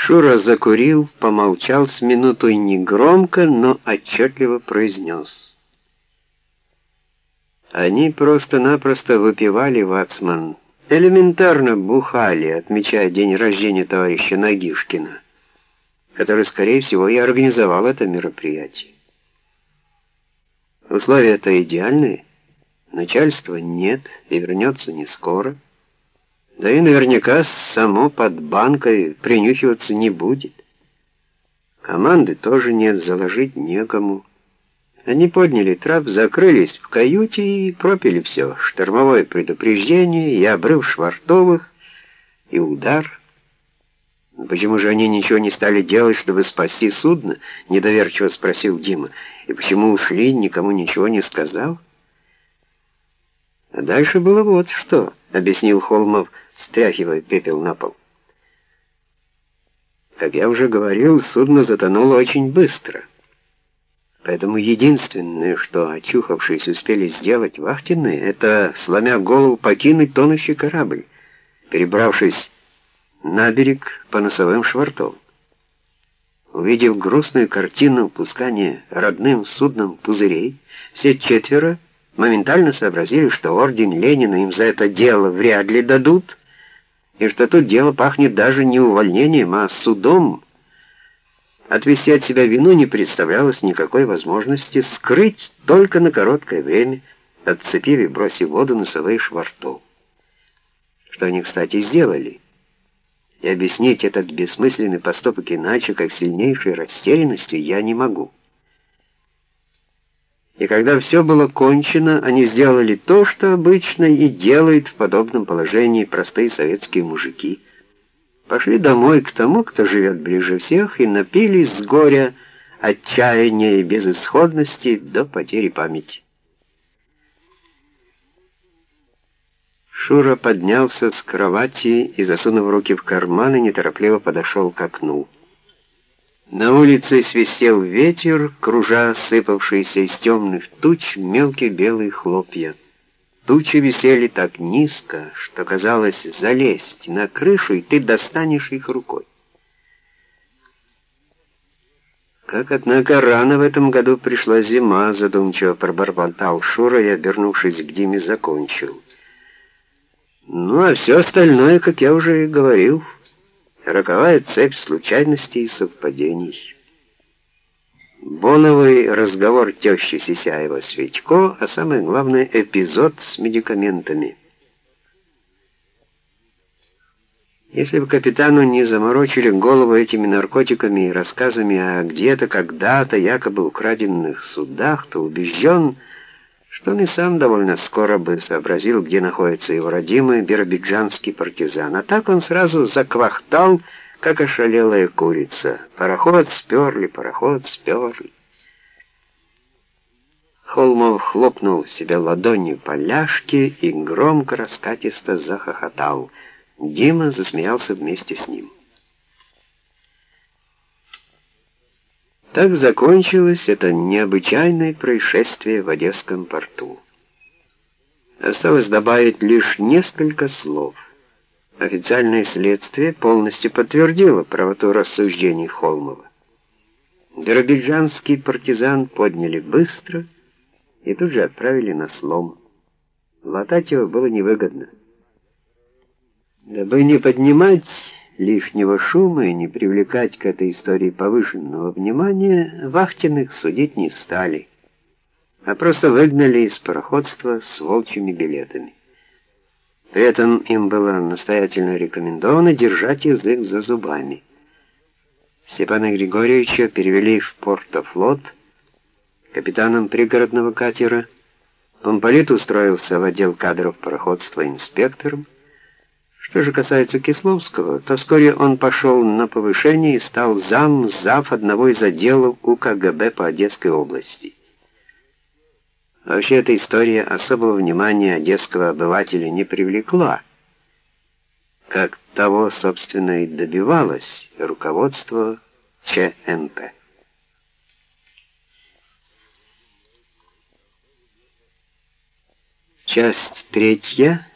Шура закурил, помолчал с минуту и негромко, но отчетливо произнес. Они просто-напросто выпивали, Вацман, элементарно бухали, отмечая день рождения товарища Нагишкина, который, скорее всего, и организовал это мероприятие. Условия-то идеальные, начальства нет и вернется не скоро. Да и наверняка само под банкой принюхиваться не будет. Команды тоже нет, заложить некому. Они подняли трап, закрылись в каюте и пропили все. Штормовое предупреждение и обрыв швартовых, и удар. «Почему же они ничего не стали делать, чтобы спасти судно?» — недоверчиво спросил Дима. «И почему ушли, никому ничего не сказал?» А дальше было вот что, — объяснил Холмов, стряхивая пепел на пол. Как я уже говорил, судно затонуло очень быстро. Поэтому единственное, что очухавшись успели сделать вахтенные, это, сломя голову, покинуть тонущий корабль, перебравшись на берег по носовым швартам. Увидев грустную картину пускания родным судном пузырей, все четверо моментально сообразили, что орден Ленина им за это дело вряд ли дадут, и что тут дело пахнет даже не увольнением, а судом. Отвести от себя вину не представлялось никакой возможности скрыть только на короткое время, отцепив и бросив воду носовые швартов. Что они, кстати, сделали. И объяснить этот бессмысленный поступок иначе, как сильнейшей растерянностью, я не могу. И когда все было кончено, они сделали то, что обычно и делают в подобном положении простые советские мужики. Пошли домой к тому, кто живет ближе всех, и напились с горя, отчаяния и безысходности до потери памяти. Шура поднялся с кровати и, засунув руки в карманы, неторопливо подошел к окну. На улице свистел ветер, кружа сыпавшиеся из темных туч мелкие белые хлопья. Тучи висели так низко, что казалось залезть на крышу, и ты достанешь их рукой. Как, однако, рано в этом году пришла зима, задумчиво пробормотал Шура и, обернувшись к Диме, закончил. Ну, а все остальное, как я уже и говорил, — роковая цепь случайностей и совпадений. Боновый разговор тещи Сисяева с Витько, а самое главное эпизод с медикаментами. Если бы капитану не заморочили голову этими наркотиками и рассказами о где-то когда-то якобы украденных судах, то убежден, что он и сам довольно скоро бы сообразил, где находится его родимый биробиджанский партизан. А так он сразу заквахтал, как ошалелая курица. Пароход сперли, пароход сперли. Холмов хлопнул себя ладонью по ляжке и громко раскатисто захохотал. Дима засмеялся вместе с ним. Так закончилось это необычайное происшествие в Одесском порту. Осталось добавить лишь несколько слов. Официальное следствие полностью подтвердило правоту рассуждений Холмова. Биробиджанский партизан подняли быстро и тут же отправили на слом. Латать его было невыгодно. Дабы не поднимать лишнего шума и не привлекать к этой истории повышенного внимания, вахтенных судить не стали, а просто выгнали из пароходства с волчьими билетами. При этом им было настоятельно рекомендовано держать язык за зубами. Степана Григорьевича перевели в Портофлот капитаном пригородного катера. Помполит устроился в отдел кадров пароходства инспектором, что же касается Кисловского, то вскоре он пошел на повышение и стал зам зав одного из отделов УКГБ по Одесской области. Вообще эта история особого внимания одесского обывателя не привлекла, как того, собственно, и добивалось руководство ЧМП. Часть третья.